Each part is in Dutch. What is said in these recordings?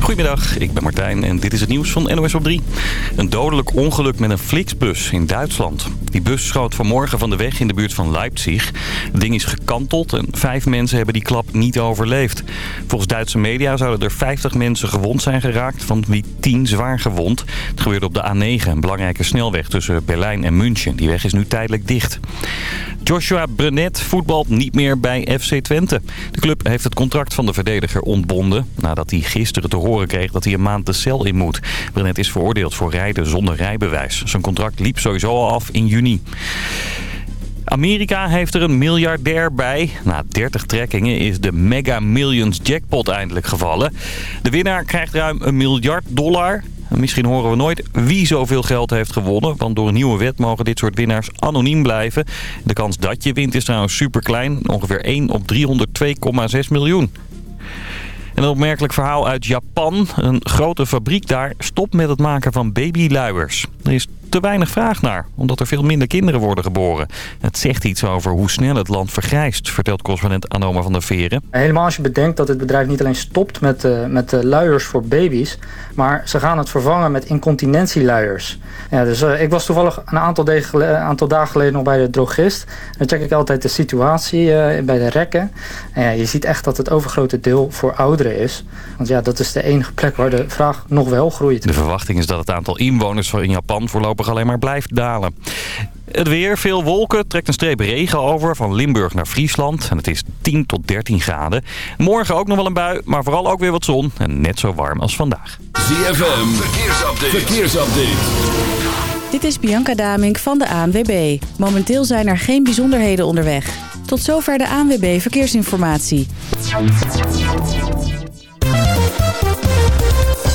Goedemiddag, ik ben Martijn en dit is het nieuws van NOS op 3. Een dodelijk ongeluk met een Flixbus in Duitsland. Die bus schoot vanmorgen van de weg in de buurt van Leipzig. Het ding is gekanteld en vijf mensen hebben die klap niet overleefd. Volgens Duitse media zouden er 50 mensen gewond zijn geraakt, van wie 10 zwaar gewond. Het gebeurde op de A9, een belangrijke snelweg tussen Berlijn en München. Die weg is nu tijdelijk dicht. Joshua Brenet voetbalt niet meer bij FC Twente. De club heeft het contract van de verdediger ontbonden... nadat hij gisteren te horen kreeg dat hij een maand de cel in moet. Brenet is veroordeeld voor rijden zonder rijbewijs. Zijn contract liep sowieso al af in juni. Amerika heeft er een miljardair bij. Na 30 trekkingen is de Mega Millions jackpot eindelijk gevallen. De winnaar krijgt ruim een miljard dollar. Misschien horen we nooit wie zoveel geld heeft gewonnen. Want door een nieuwe wet mogen dit soort winnaars anoniem blijven. De kans dat je wint is trouwens super klein. Ongeveer 1 op 302,6 miljoen. En een opmerkelijk verhaal uit Japan. Een grote fabriek daar stopt met het maken van babyluiers. Er is te weinig vraag naar, omdat er veel minder kinderen worden geboren. Het zegt iets over hoe snel het land vergrijst, vertelt correspondent Anoma van der Veren. Helemaal als je bedenkt dat het bedrijf niet alleen stopt met, uh, met uh, luiers voor baby's, maar ze gaan het vervangen met incontinentieluiers. Ja, dus uh, ik was toevallig een aantal, aantal, dagen geleden nog bij de drogist. Dan check ik altijd de situatie bij de rekken. En ja, je ziet echt dat het overgrote deel voor ouderen is. Want ja, dat is de enige plek waar de vraag nog wel groeit. De verwachting is dat het aantal inwoners in Japan voorlopig alleen maar blijft dalen. Het weer, veel wolken, trekt een streep regen over van Limburg naar Friesland. En het is 10 tot 13 graden. Morgen ook nog wel een bui, maar vooral ook weer wat zon. En net zo warm als vandaag. ZFM, verkeersupdate. verkeersupdate. Dit is Bianca Damink van de ANWB. Momenteel zijn er geen bijzonderheden onderweg. Tot zover de ANWB Verkeersinformatie.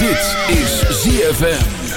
Dit is ZFM.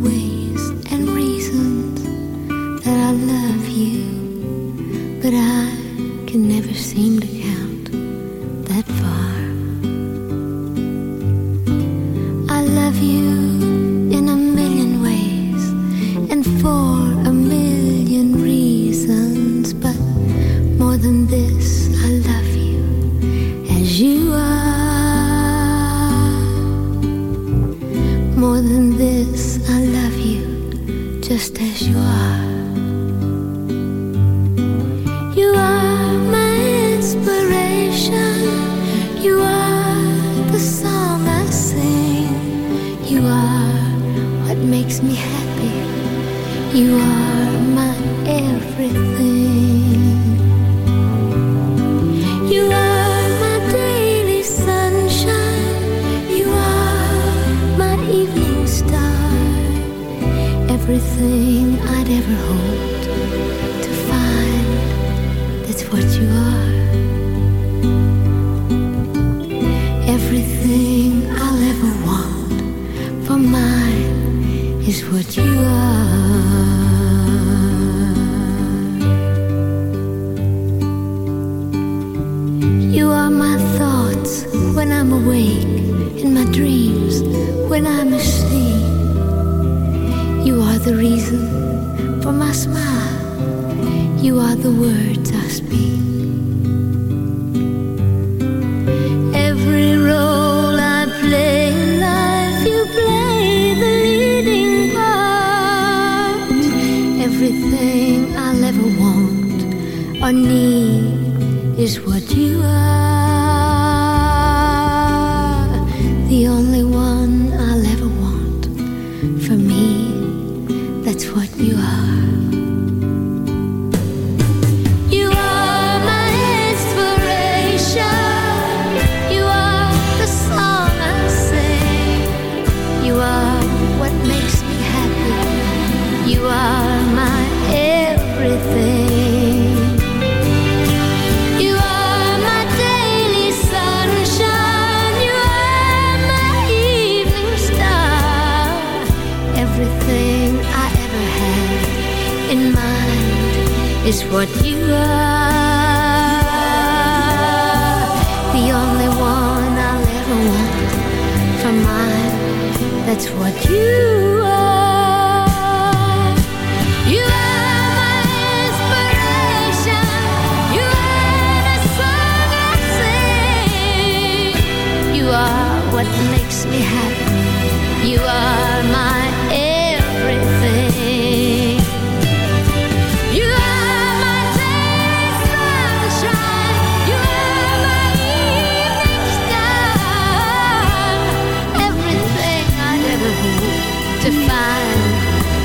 ways and reasons that I love you, but I can never seem to. you are the only what you are. The only one I'll ever want from mine. That's what you are. You are. What makes me happy? You are my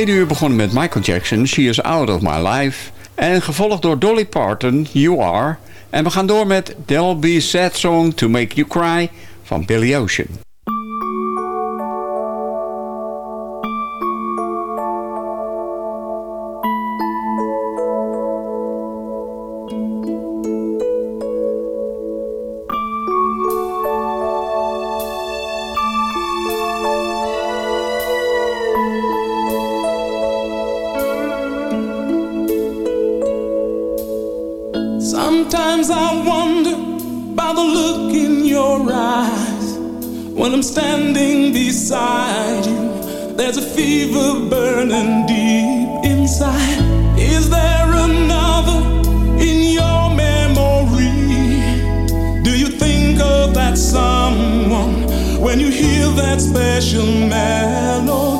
tweede uur begonnen met Michael Jackson, She Is Out of My Life. En gevolgd door Dolly Parton, You Are. En we gaan door met There'll Be Sad Song to Make You Cry van Billy Ocean. That special melody?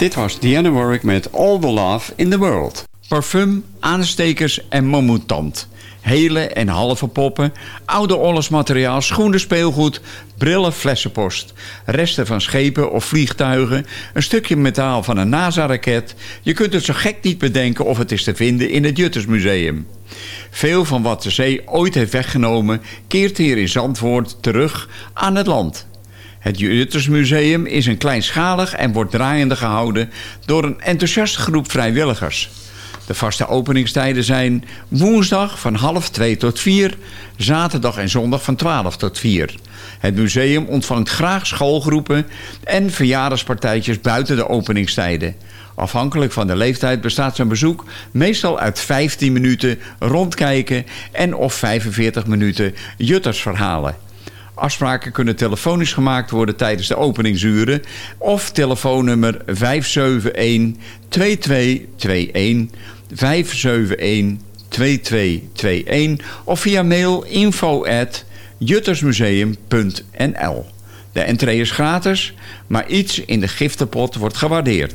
Dit was Diana Warwick met All the Love in the World. Parfum, aanstekers en mammoetand. Hele en halve poppen, oude oorlogsmateriaal, schoenen, speelgoed, brillen, flessenpost. Resten van schepen of vliegtuigen, een stukje metaal van een NASA-raket. Je kunt het zo gek niet bedenken of het is te vinden in het Juttersmuseum. Veel van wat de zee ooit heeft weggenomen... keert hier in Zandvoort terug aan het land. Het Juttersmuseum is een kleinschalig en wordt draaiende gehouden... door een enthousiaste groep vrijwilligers. De vaste openingstijden zijn woensdag van half 2 tot 4... zaterdag en zondag van 12 tot 4. Het museum ontvangt graag schoolgroepen... en verjaardagspartijtjes buiten de openingstijden... Afhankelijk van de leeftijd bestaat zijn bezoek meestal uit 15 minuten rondkijken en of 45 minuten juttersverhalen. Afspraken kunnen telefonisch gemaakt worden tijdens de openingsuren of telefoonnummer 571-2221, 571-2221 of via mail info at juttersmuseum.nl. De entree is gratis, maar iets in de giftenpot wordt gewaardeerd.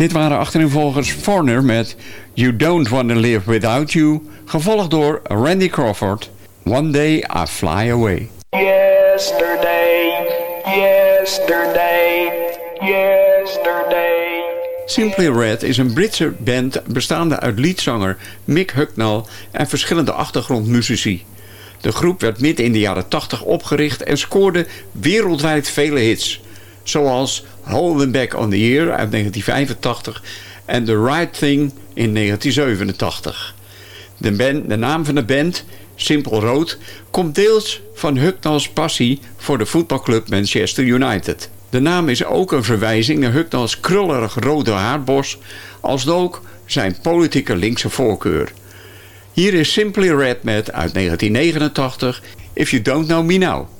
Dit waren achtereenvolgens Foreigner met You Don't Wanna Live Without You, gevolgd door Randy Crawford, One Day I Fly Away. Yesterday, yesterday, yesterday. Simply Red is een Britse band bestaande uit liedzanger Mick Hucknall en verschillende achtergrondmuzici. De groep werd midden in de jaren 80 opgericht en scoorde wereldwijd vele hits. Zoals Back on the Year uit 1985 en The Right Thing in 1987. De, band, de naam van de band, Simple Road, komt deels van Hucknalls passie voor de voetbalclub Manchester United. De naam is ook een verwijzing naar Hucknalls krullerig rode haarbos, als ook zijn politieke linkse voorkeur. Hier is Simply Red met uit 1989 If You Don't Know Me Now.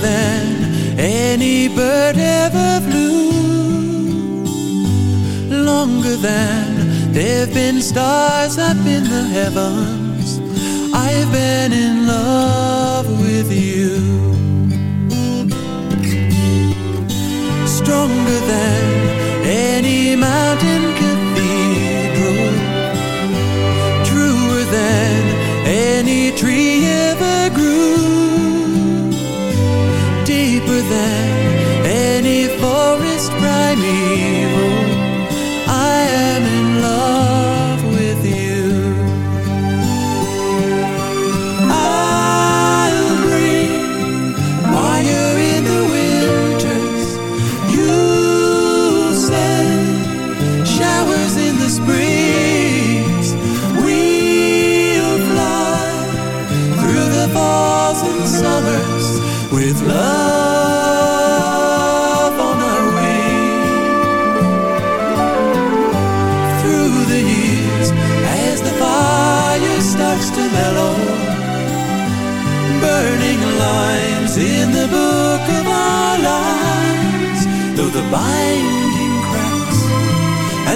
than any bird ever flew. Longer than there've been stars up in the heavens. I've been in love with you. Stronger than any mountain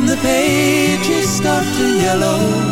the pages start to yellow.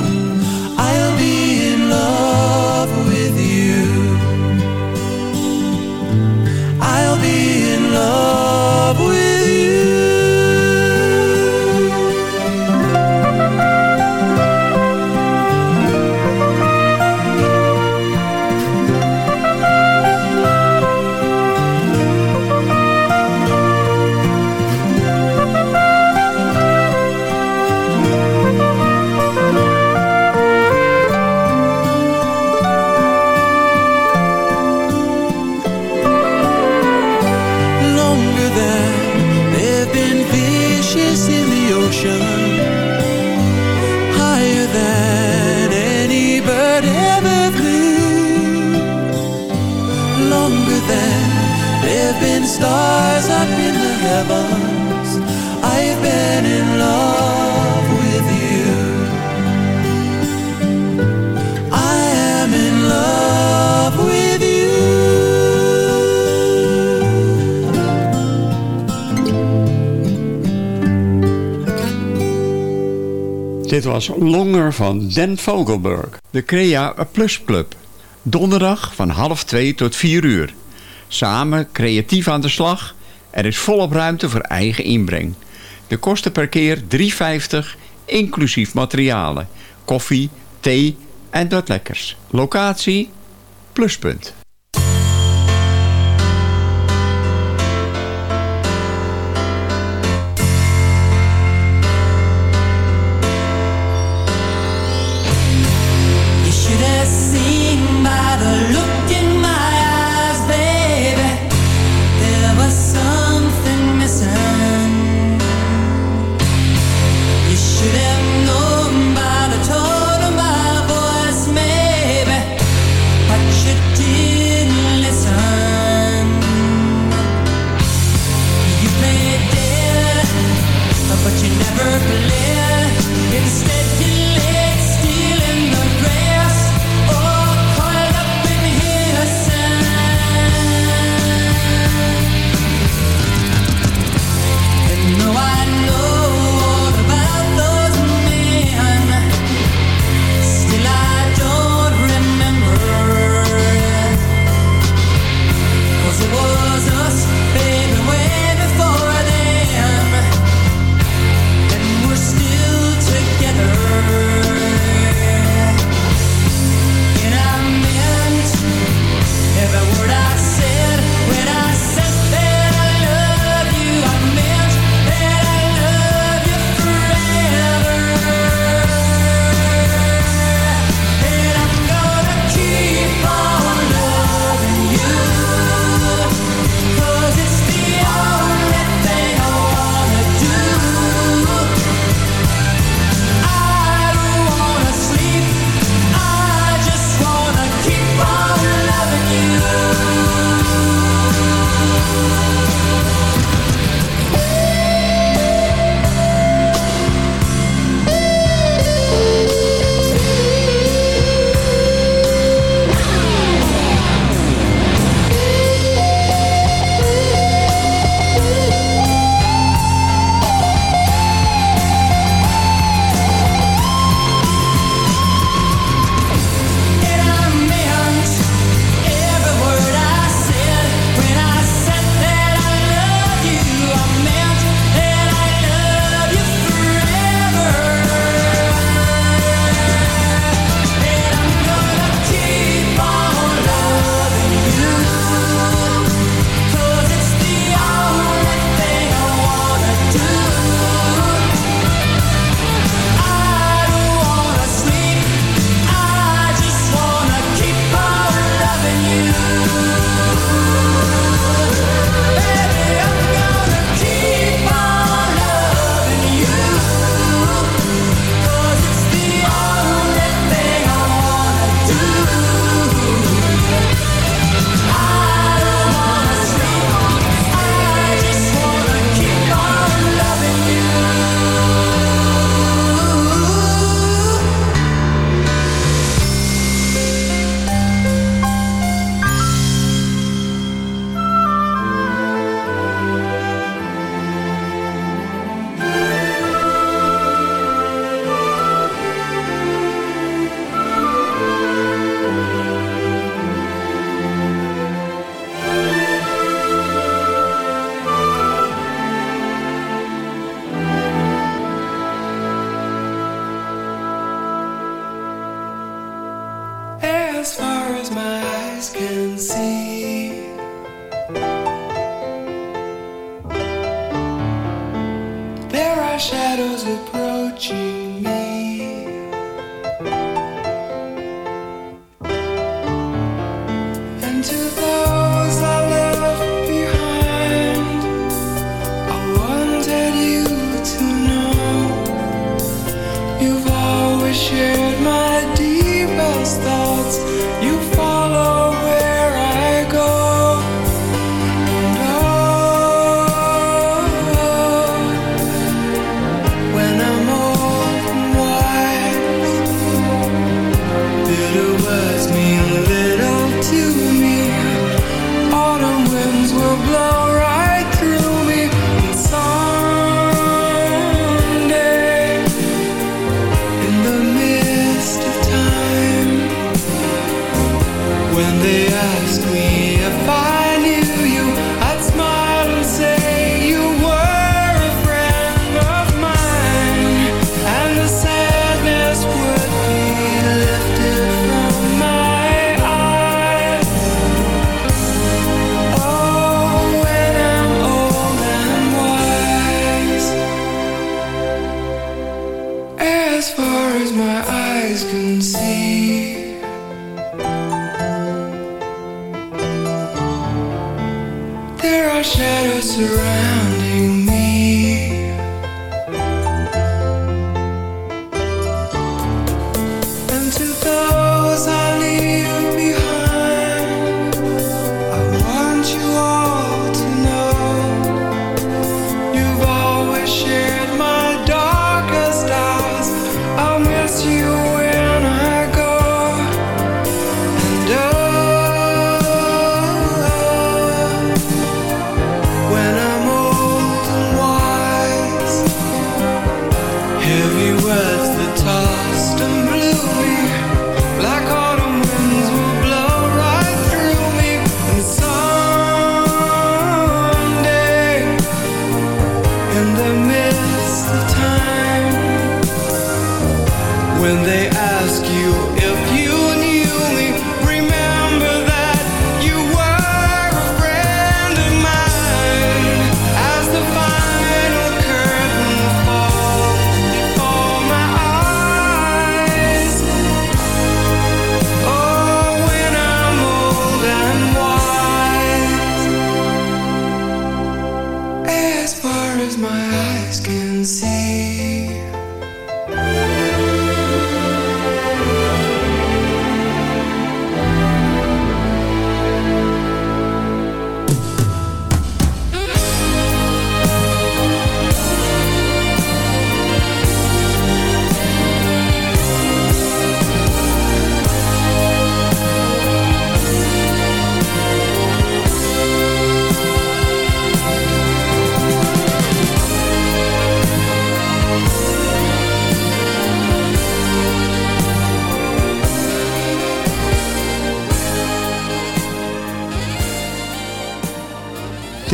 was Longer van Den Vogelberg. De Crea Plus Club. Donderdag van half twee tot vier uur. Samen creatief aan de slag. Er is volop ruimte voor eigen inbreng. De kosten per keer 3,50 inclusief materialen. Koffie, thee en wat lekkers. Locatie Pluspunt.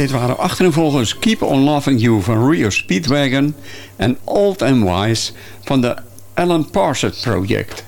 Dit waren achtervolgens Keep on Loving You van Rio Speedwagon... en Old and Wise van de Alan Parsons Project.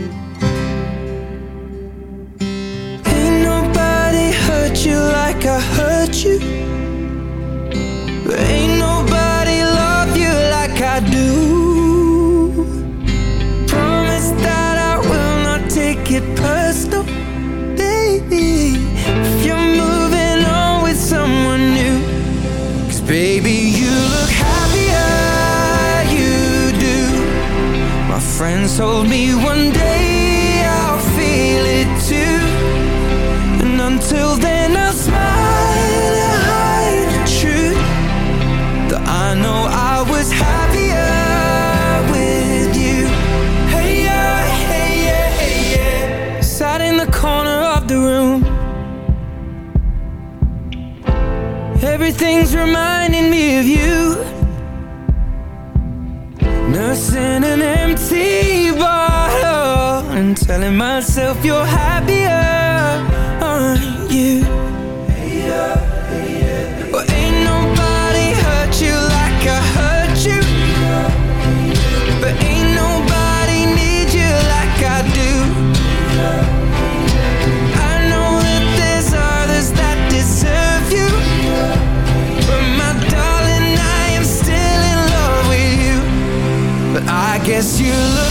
Until then, I'll smile and hide the truth. That I know I was happier with you. Hey, yeah, hey, yeah, hey, yeah. Sat in the corner of the room. Everything's reminding me of you. Nursing an empty bottle and telling myself you're happier, I guess you look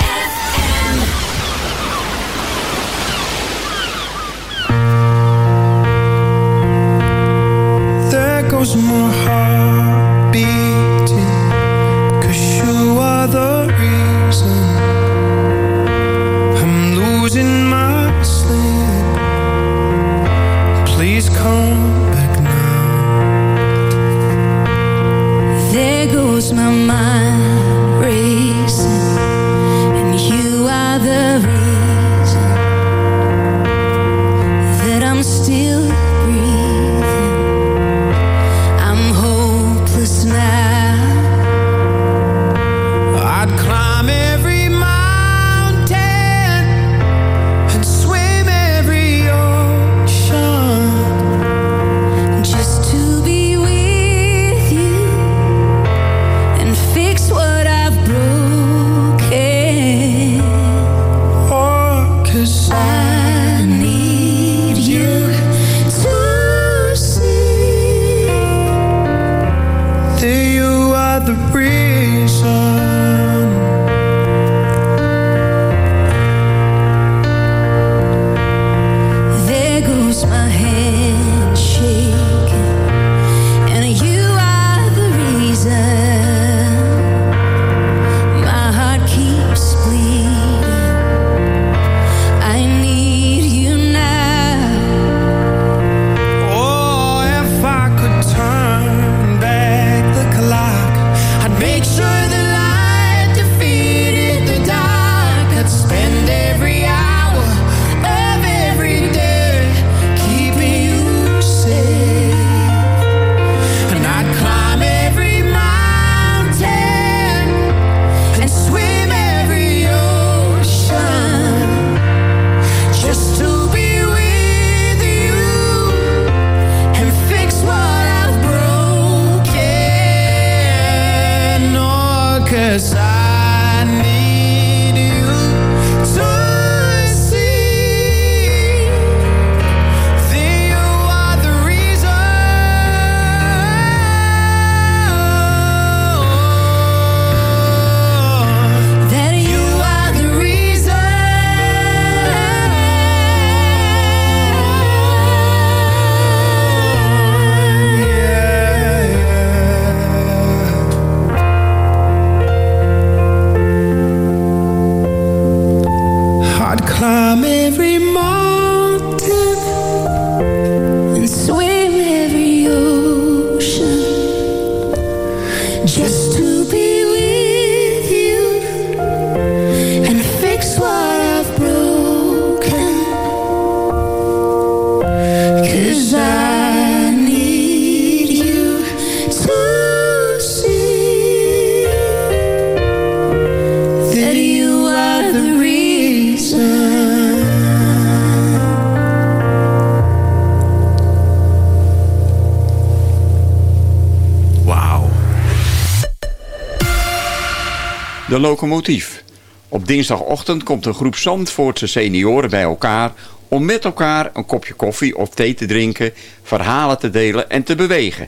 Locomotief. Op dinsdagochtend komt een groep Zandvoortse senioren bij elkaar... om met elkaar een kopje koffie of thee te drinken... verhalen te delen en te bewegen.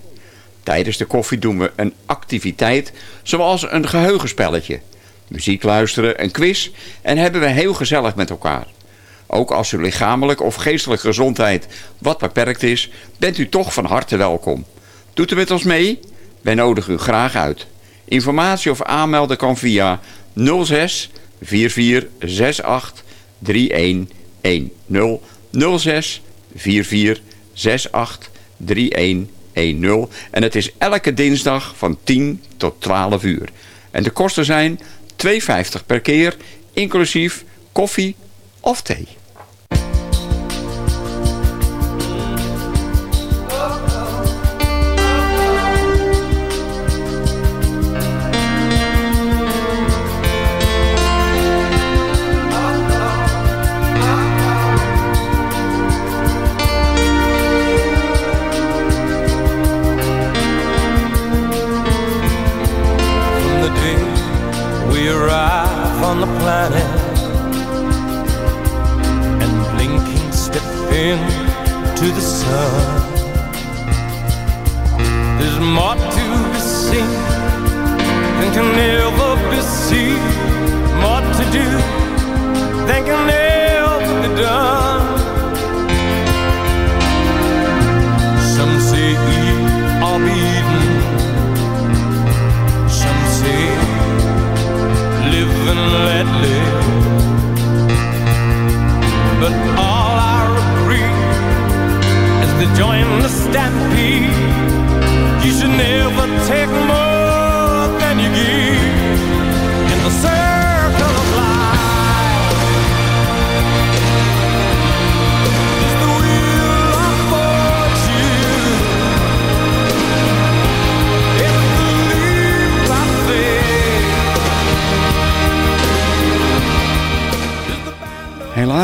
Tijdens de koffie doen we een activiteit zoals een geheugenspelletje. Muziek luisteren, een quiz en hebben we heel gezellig met elkaar. Ook als uw lichamelijk of geestelijke gezondheid wat beperkt is... bent u toch van harte welkom. Doet u met ons mee? Wij nodigen u graag uit. Informatie of aanmelden kan via 06 44 68 3110 06 44 68 3110 en het is elke dinsdag van 10 tot 12 uur. En de kosten zijn 2,50 per keer, inclusief koffie of thee.